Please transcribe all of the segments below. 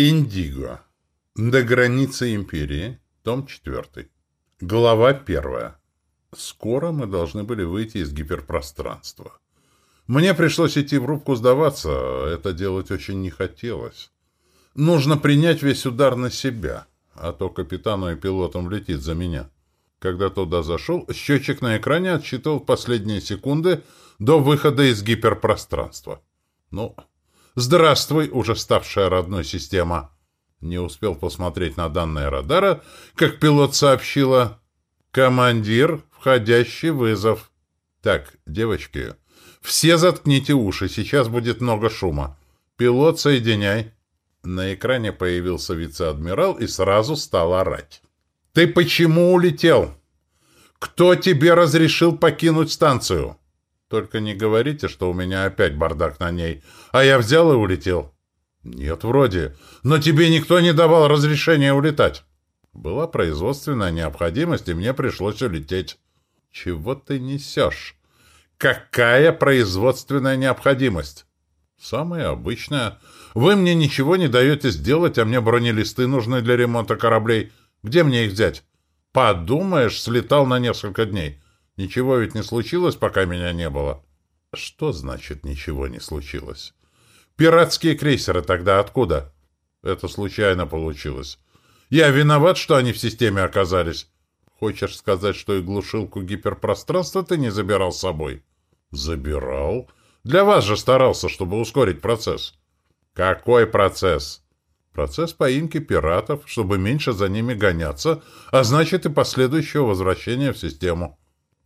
Индиго. До границы империи. Том 4. Глава 1. Скоро мы должны были выйти из гиперпространства. Мне пришлось идти в рубку сдаваться, это делать очень не хотелось. Нужно принять весь удар на себя, а то капитану и пилотам влетит за меня. Когда туда зашел, счетчик на экране отсчитывал последние секунды до выхода из гиперпространства. Ну, Здравствуй, уже ставшая родной система. Не успел посмотреть на данные радара, как пилот сообщила. Командир, входящий вызов. Так, девочки, все заткните уши, сейчас будет много шума. Пилот, соединяй. На экране появился вице-адмирал и сразу стал орать. «Ты почему улетел? Кто тебе разрешил покинуть станцию?» Только не говорите, что у меня опять бардак на ней, а я взял и улетел. Нет, вроде. Но тебе никто не давал разрешения улетать. Была производственная необходимость, и мне пришлось улететь. Чего ты несешь? Какая производственная необходимость? Самая обычная. Вы мне ничего не даете сделать, а мне бронелисты нужны для ремонта кораблей. Где мне их взять? Подумаешь, слетал на несколько дней. Ничего ведь не случилось, пока меня не было. Что значит ничего не случилось? Пиратские крейсеры тогда откуда? Это случайно получилось. Я виноват, что они в системе оказались. Хочешь сказать, что и глушилку гиперпространства ты не забирал с собой? Забирал. Для вас же старался, чтобы ускорить процесс. Какой процесс? Процесс поимки пиратов, чтобы меньше за ними гоняться, а значит и последующего возвращения в систему.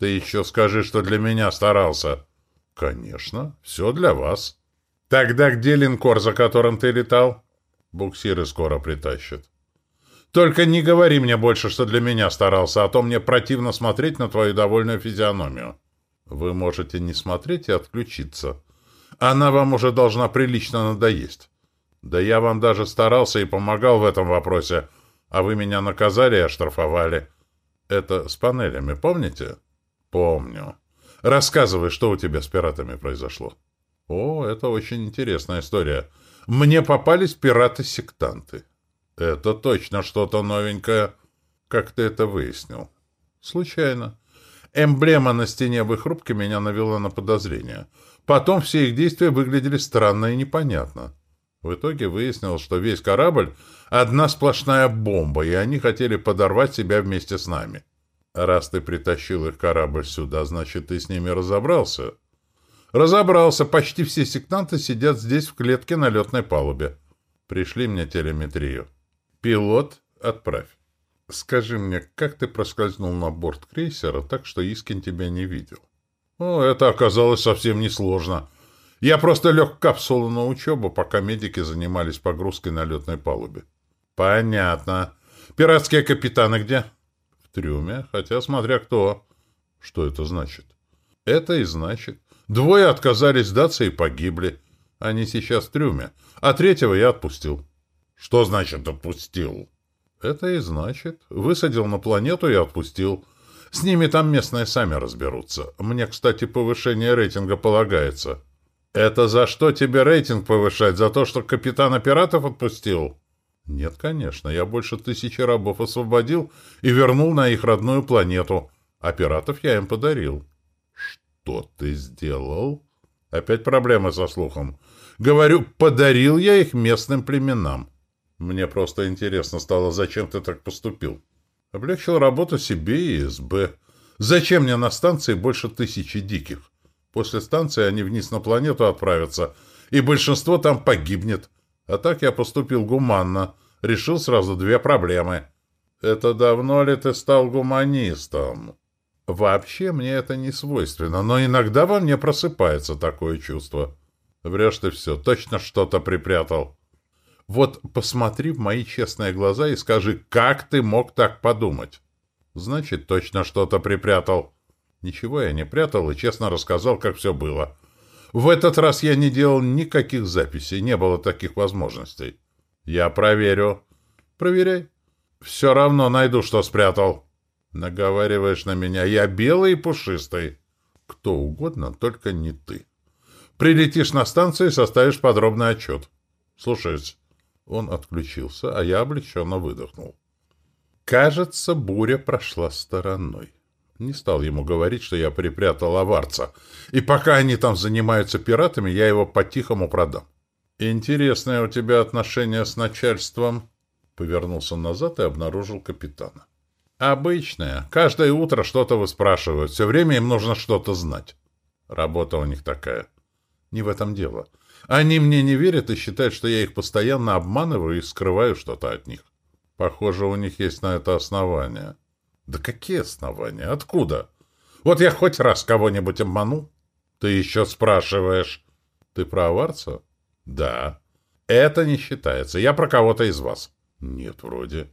Ты еще скажи, что для меня старался. Конечно, все для вас. Тогда где линкор, за которым ты летал? Буксиры скоро притащат. Только не говори мне больше, что для меня старался, а то мне противно смотреть на твою довольную физиономию. Вы можете не смотреть и отключиться. Она вам уже должна прилично надоесть. Да я вам даже старался и помогал в этом вопросе, а вы меня наказали и оштрафовали. Это с панелями, помните? «Помню. Рассказывай, что у тебя с пиратами произошло». «О, это очень интересная история. Мне попались пираты-сектанты». «Это точно что-то новенькое. Как ты это выяснил?» «Случайно. Эмблема на стене в их рубке меня навела на подозрение. Потом все их действия выглядели странно и непонятно. В итоге выяснилось, что весь корабль — одна сплошная бомба, и они хотели подорвать себя вместе с нами». Раз ты притащил их корабль сюда, значит, ты с ними разобрался. Разобрался. Почти все сектанты сидят здесь в клетке на летной палубе. Пришли мне телеметрию. Пилот, отправь. Скажи мне, как ты проскользнул на борт крейсера так, что Искин тебя не видел? О, это оказалось совсем несложно. Я просто лег в капсулу на учебу, пока медики занимались погрузкой на летной палубе. Понятно. Пиратские капитаны где? — трюме, хотя смотря кто. Что это значит? Это и значит. Двое отказались сдаться и погибли. Они сейчас в трюме. А третьего я отпустил. Что значит отпустил? Это и значит. Высадил на планету и отпустил. С ними там местные сами разберутся. Мне, кстати, повышение рейтинга полагается. Это за что тебе рейтинг повышать? За то, что капитана пиратов отпустил? Нет, конечно, я больше тысячи рабов освободил и вернул на их родную планету, а пиратов я им подарил. Что ты сделал? Опять проблемы со слухом. Говорю, подарил я их местным племенам. Мне просто интересно стало, зачем ты так поступил. Облегчил работу себе и СБ. Зачем мне на станции больше тысячи диких? После станции они вниз на планету отправятся, и большинство там погибнет. А так я поступил гуманно. Решил сразу две проблемы. Это давно ли ты стал гуманистом? Вообще мне это не свойственно, но иногда во мне просыпается такое чувство. Врешь ты все, точно что-то припрятал. Вот посмотри в мои честные глаза и скажи, как ты мог так подумать? Значит, точно что-то припрятал. Ничего я не прятал и честно рассказал, как все было. В этот раз я не делал никаких записей, не было таких возможностей. Я проверю. Проверяй. Все равно найду, что спрятал. Наговариваешь на меня. Я белый и пушистый. Кто угодно, только не ты. Прилетишь на станцию и составишь подробный отчет. Слушаюсь. Он отключился, а я облегченно выдохнул. Кажется, буря прошла стороной. Не стал ему говорить, что я припрятал аварца. И пока они там занимаются пиратами, я его по-тихому продам. «Интересное у тебя отношение с начальством», — повернулся назад и обнаружил капитана. «Обычное. Каждое утро что-то выспрашивают. Все время им нужно что-то знать. Работа у них такая. Не в этом дело. Они мне не верят и считают, что я их постоянно обманываю и скрываю что-то от них. Похоже, у них есть на это основания». «Да какие основания? Откуда? Вот я хоть раз кого-нибудь обманул?» «Ты еще спрашиваешь. Ты про аварца?» Да. Это не считается. Я про кого-то из вас. Нет, вроде.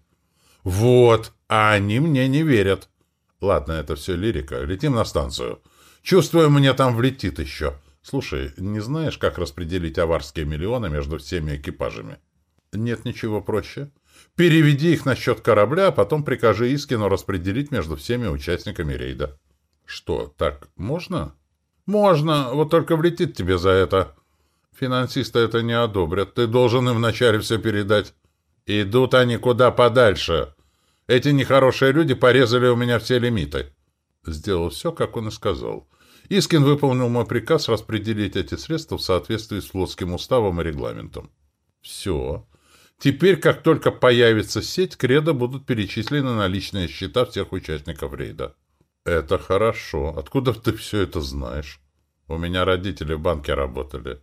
Вот. А они мне не верят. Ладно, это все лирика. Летим на станцию. Чувствую, мне там влетит еще. Слушай, не знаешь, как распределить аварские миллионы между всеми экипажами? Нет ничего проще. Переведи их на счет корабля, а потом прикажи Искину распределить между всеми участниками рейда. Что, так можно? Можно, вот только влетит тебе за это. Финансисты это не одобрят. Ты должен им вначале все передать. Идут они куда подальше. Эти нехорошие люди порезали у меня все лимиты. Сделал все, как он и сказал. Искин выполнил мой приказ распределить эти средства в соответствии с флотским уставом и регламентом. Все. Теперь, как только появится сеть, кредо будут перечислены на личные счета всех участников рейда. Это хорошо. Откуда ты все это знаешь? У меня родители в банке работали.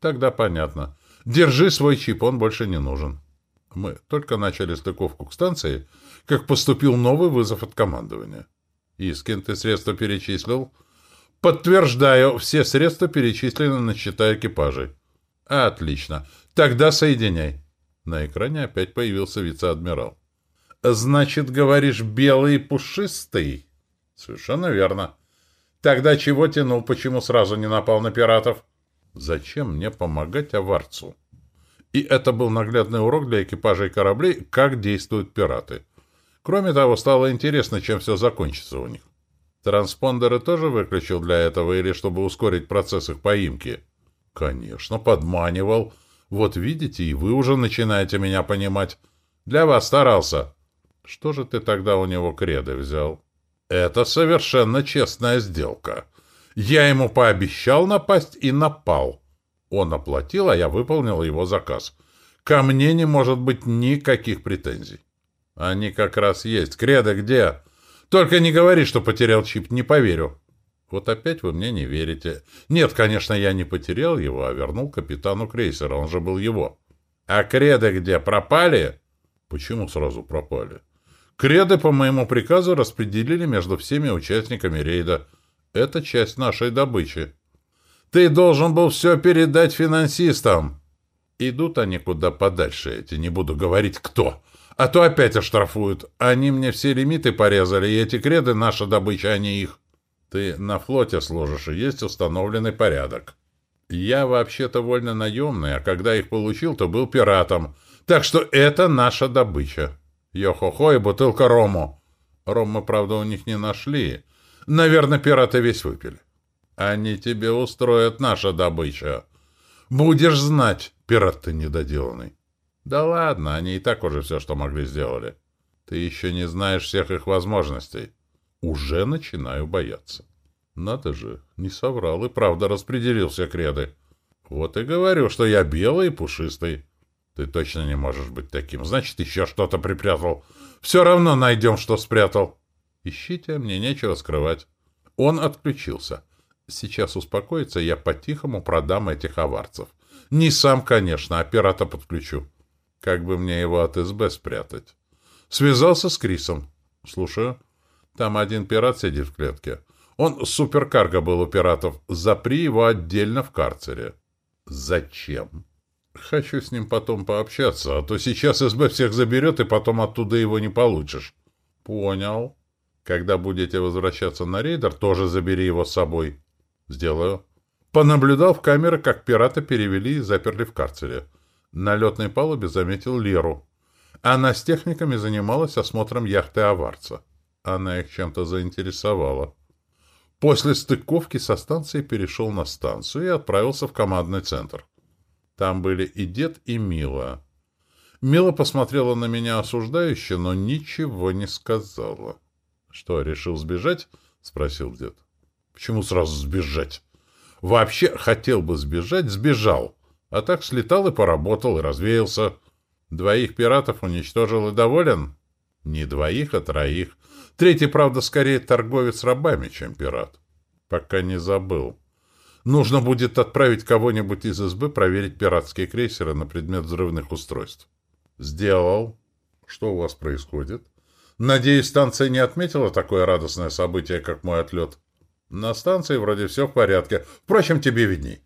Тогда понятно. Держи свой чип, он больше не нужен. Мы только начали стыковку к станции, как поступил новый вызов от командования. Искин, ты средства перечислил? Подтверждаю, все средства перечислены на счета экипажей. Отлично. Тогда соединяй. На экране опять появился вице-адмирал. Значит, говоришь, белый и пушистый? Совершенно верно. Тогда чего тянул, почему сразу не напал на пиратов? Зачем мне помогать аварцу? И это был наглядный урок для экипажей кораблей, как действуют пираты. Кроме того, стало интересно, чем все закончится у них. Транспондеры тоже выключил для этого или чтобы ускорить процесс их поимки? Конечно, подманивал. Вот видите, и вы уже начинаете меня понимать. Для вас старался. Что же ты тогда у него креды взял? Это совершенно честная сделка. Я ему пообещал напасть и напал. Он оплатил, а я выполнил его заказ. Ко мне не может быть никаких претензий. Они как раз есть. Кредо где? Только не говори, что потерял чип, не поверю. Вот опять вы мне не верите. Нет, конечно, я не потерял его, а вернул капитану крейсера, он же был его. А креды где, пропали? Почему сразу пропали? Креды по моему приказу распределили между всеми участниками рейда. Это часть нашей добычи. Ты должен был все передать финансистам. Идут они куда подальше эти, не буду говорить кто. А то опять оштрафуют. Они мне все лимиты порезали, и эти креды наша добыча, а не их. Ты на флоте служишь, и есть установленный порядок. Я вообще-то вольно наемный, а когда их получил, то был пиратом. Так что это наша добыча. Йо-хо-хо и бутылка рому. Ром мы, правда, у них не нашли. Наверное, пираты весь выпили. Они тебе устроят наша добыча. Будешь знать, пират ты недоделанный. Да ладно, они и так уже все, что могли, сделали. Ты еще не знаешь всех их возможностей. Уже начинаю бояться. Надо же, не соврал и правда распределил все креды. Вот и говорю, что я белый и пушистый. Ты точно не можешь быть таким. Значит, еще что-то припрятал. Все равно найдем, что спрятал. Ищите, мне нечего скрывать. Он отключился. Сейчас успокоится, я по-тихому продам этих аварцев. Не сам, конечно, а пирата подключу. Как бы мне его от СБ спрятать? Связался с Крисом. Слушаю. Там один пират сидит в клетке. Он суперкарго был у пиратов. Запри его отдельно в карцере. Зачем? Хочу с ним потом пообщаться, а то сейчас СБ всех заберет, и потом оттуда его не получишь. Понял. Когда будете возвращаться на рейдер, тоже забери его с собой. Сделаю. Понаблюдал в камеры, как пирата перевели и заперли в карцере. На летной палубе заметил Леру. Она с техниками занималась осмотром яхты Аварца. Она их чем-то заинтересовала. После стыковки со станции перешел на станцию и отправился в командный центр. Там были и дед, и Мила. Мила посмотрела на меня осуждающе, но ничего не сказала. — Что, решил сбежать? — спросил дед. — Почему сразу сбежать? — Вообще, хотел бы сбежать, сбежал. А так слетал и поработал, и развеялся. Двоих пиратов уничтожил и доволен? Не двоих, а троих. Третий, правда, скорее торговец рабами, чем пират. Пока не забыл. Нужно будет отправить кого-нибудь из СБ проверить пиратские крейсеры на предмет взрывных устройств. Сделал. Что у вас происходит? Надеюсь, станция не отметила такое радостное событие, как мой отлет. На станции вроде все в порядке. Впрочем, тебе видней.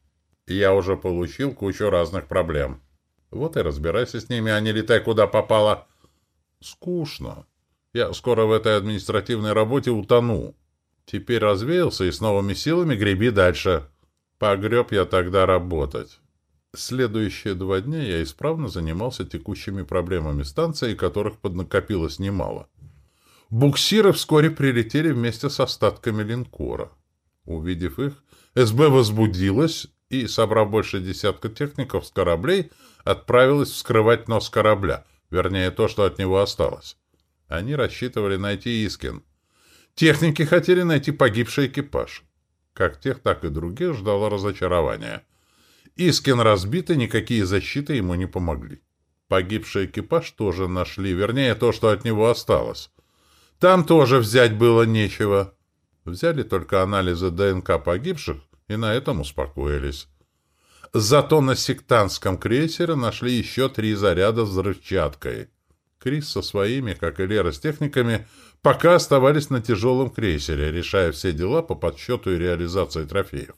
Я уже получил кучу разных проблем. Вот и разбирайся с ними, а не летай куда попало. Скучно. Я скоро в этой административной работе утону. Теперь развеялся и с новыми силами греби дальше. Погреб я тогда работать. Следующие два дня я исправно занимался текущими проблемами станции, которых поднакопилось немало. Буксиры вскоре прилетели вместе с остатками линкора. Увидев их, СБ возбудилась и, собрав больше десятка техников с кораблей, отправилась вскрывать нос корабля, вернее, то, что от него осталось. Они рассчитывали найти Искин. Техники хотели найти погибший экипаж. Как тех, так и других ждало разочарование. Искин разбит, и никакие защиты ему не помогли. Погибший экипаж тоже нашли, вернее, то, что от него осталось. Там тоже взять было нечего. Взяли только анализы ДНК погибших, и на этом успокоились. Зато на сектантском крейсере нашли еще три заряда с взрывчаткой. Крис со своими, как и Лера с техниками, пока оставались на тяжелом крейсере, решая все дела по подсчету и реализации трофеев.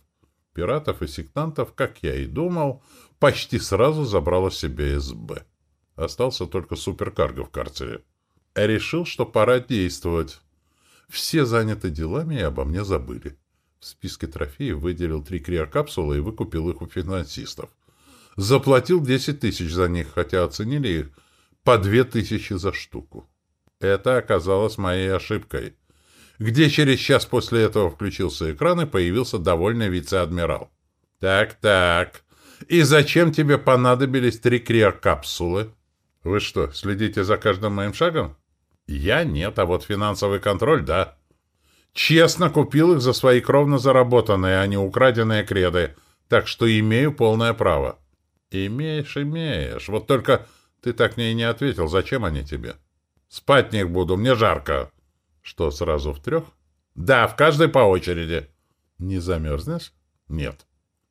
Пиратов и сектантов, как я и думал, почти сразу забрало себе СБ. Остался только суперкарго в карцере. Решил, что пора действовать. Все заняты делами и обо мне забыли. В списке трофеев выделил три криокапсулы и выкупил их у финансистов. Заплатил 10 тысяч за них, хотя оценили их по две тысячи за штуку. Это оказалось моей ошибкой. Где через час после этого включился экран и появился довольный вице-адмирал. «Так-так. И зачем тебе понадобились три криокапсулы?» «Вы что, следите за каждым моим шагом?» «Я нет, а вот финансовый контроль — да». «Честно купил их за свои кровно заработанные, а не украденные креды, так что имею полное право». «Имеешь, имеешь. Вот только ты так мне и не ответил, зачем они тебе? Спать них буду, мне жарко. Что, сразу в трех? Да, в каждой по очереди. Не замерзнешь? Нет.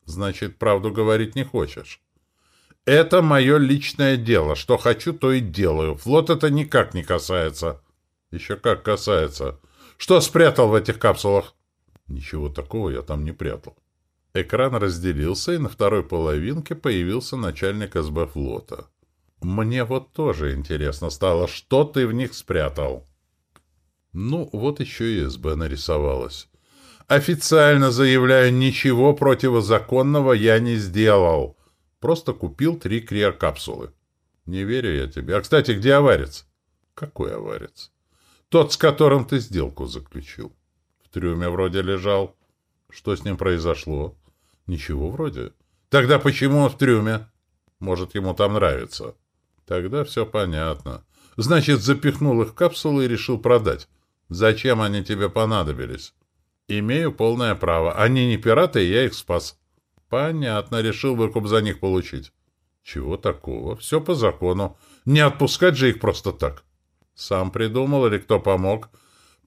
Значит, правду говорить не хочешь. Это мое личное дело. Что хочу, то и делаю. Флот это никак не касается. Еще как касается. Что спрятал в этих капсулах? Ничего такого я там не прятал. Экран разделился, и на второй половинке появился начальник СБ флота. Мне вот тоже интересно стало, что ты в них спрятал. Ну, вот еще и СБ нарисовалась. Официально заявляю, ничего противозаконного я не сделал. Просто купил три криокапсулы. Не верю я тебе. А, кстати, где аварец? Какой аварец? Тот, с которым ты сделку заключил. В трюме вроде лежал. Что с ним произошло? Ничего вроде. Тогда почему он в трюме? Может, ему там нравится. Тогда все понятно. Значит, запихнул их в капсулы и решил продать. Зачем они тебе понадобились? Имею полное право. Они не пираты, я их спас. Понятно, решил выкуп за них получить. Чего такого? Все по закону. Не отпускать же их просто так. Сам придумал или кто помог?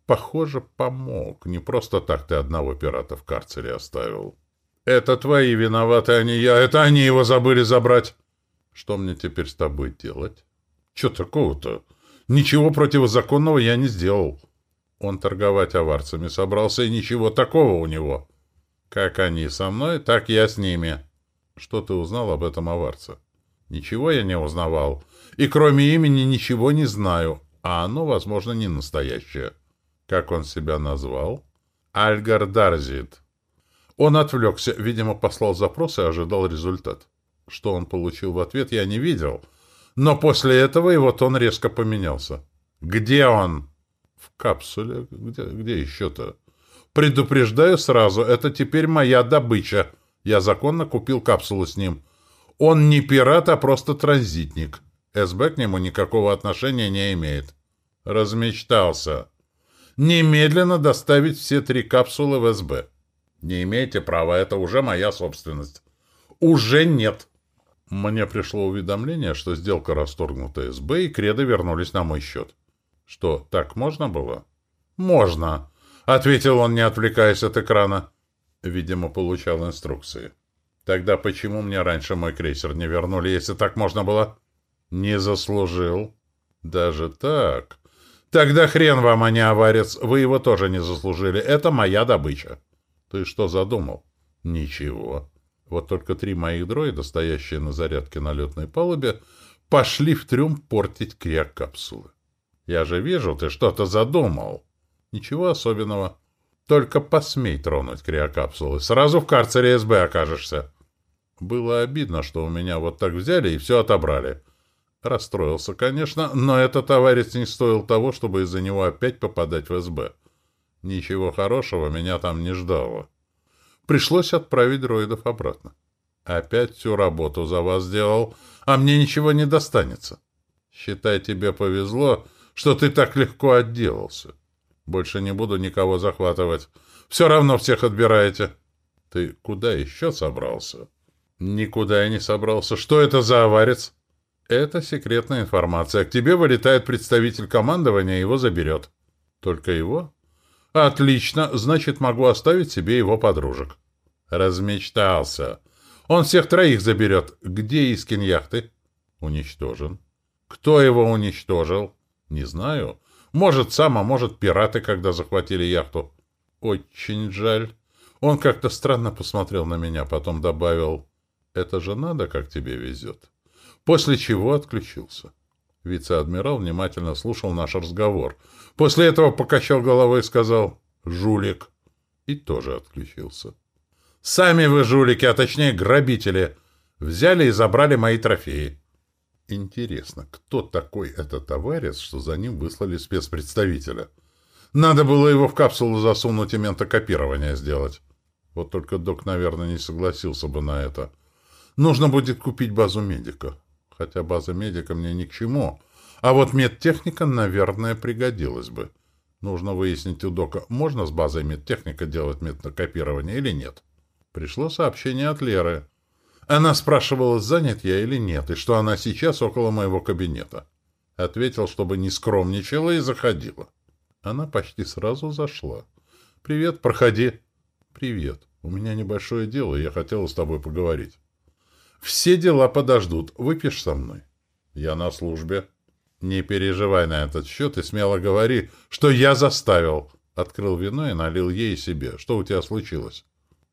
Похоже, помог. Не просто так ты одного пирата в карцере оставил. Это твои виноваты, а не я. Это они его забыли забрать. Что мне теперь с тобой делать? Че такого-то? Ничего противозаконного я не сделал. Он торговать аварцами собрался, и ничего такого у него. Как они со мной, так я с ними. Что ты узнал об этом аварце? Ничего я не узнавал. И кроме имени ничего не знаю. А оно, возможно, не настоящее. Как он себя назвал? Альгар Дарзит. Он отвлекся, видимо, послал запрос и ожидал результат. Что он получил в ответ, я не видел. Но после этого его тон резко поменялся. «Где он?» «В капсуле. Где, где еще-то?» «Предупреждаю сразу, это теперь моя добыча. Я законно купил капсулу с ним. Он не пират, а просто транзитник. СБ к нему никакого отношения не имеет. Размечтался. Немедленно доставить все три капсулы в СБ. Не имеете права, это уже моя собственность. Уже нет. Мне пришло уведомление, что сделка расторгнута СБ, и креды вернулись на мой счет. Что, так можно было? Можно, ответил он, не отвлекаясь от экрана. Видимо, получал инструкции. Тогда почему мне раньше мой крейсер не вернули, если так можно было? Не заслужил. Даже так? Тогда хрен вам, а не аварец. Вы его тоже не заслужили. Это моя добыча. Ты что задумал? Ничего. Вот только три моих дроида, стоящие на зарядке на летной палубе, пошли в трюм портить криокапсулы. Я же вижу, ты что-то задумал. Ничего особенного. Только посмей тронуть криокапсулы. Сразу в карцере СБ окажешься. Было обидно, что у меня вот так взяли и все отобрали. Расстроился, конечно, но этот товарищ не стоил того, чтобы из-за него опять попадать в СБ. Ничего хорошего меня там не ждало. Пришлось отправить дроидов обратно. Опять всю работу за вас сделал, а мне ничего не достанется. Считай, тебе повезло, что ты так легко отделался. Больше не буду никого захватывать. Все равно всех отбираете. Ты куда еще собрался? Никуда я не собрался. Что это за аварец? Это секретная информация. К тебе вылетает представитель командования, его заберет. Только его? Отлично, значит, могу оставить себе его подружек. Размечтался. Он всех троих заберет. Где Искин яхты? Уничтожен. Кто его уничтожил? Не знаю. Может, сам, а может, пираты, когда захватили яхту. Очень жаль. Он как-то странно посмотрел на меня, потом добавил, «Это же надо, как тебе везет». После чего отключился. Вице-адмирал внимательно слушал наш разговор. После этого покачал головой и сказал «Жулик». И тоже отключился. «Сами вы жулики, а точнее грабители. Взяли и забрали мои трофеи». Интересно, кто такой этот товарищ, что за ним выслали спецпредставителя? Надо было его в капсулу засунуть и ментокопирование сделать. Вот только док, наверное, не согласился бы на это. Нужно будет купить базу медика. Хотя база медика мне ни к чему. А вот медтехника, наверное, пригодилась бы. Нужно выяснить у дока, можно с базой медтехника делать ментокопирование или нет. Пришло сообщение от Леры. Она спрашивала, занят я или нет, и что она сейчас около моего кабинета. Ответил, чтобы не скромничала и заходила. Она почти сразу зашла. «Привет, проходи». «Привет. У меня небольшое дело, я хотела с тобой поговорить». «Все дела подождут. Выпьешь со мной?» «Я на службе». «Не переживай на этот счет и смело говори, что я заставил». Открыл вино и налил ей и себе. «Что у тебя случилось?»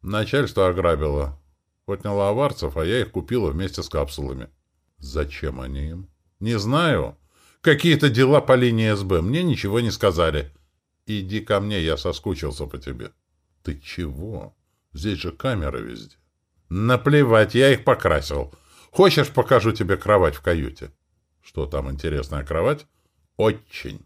«Начальство ограбило. Отняла аварцев, а я их купила вместе с капсулами. Зачем они им? Не знаю. Какие-то дела по линии СБ. Мне ничего не сказали. Иди ко мне, я соскучился по тебе. Ты чего? Здесь же камеры везде. Наплевать, я их покрасил. Хочешь, покажу тебе кровать в каюте? Что там, интересная кровать? Очень.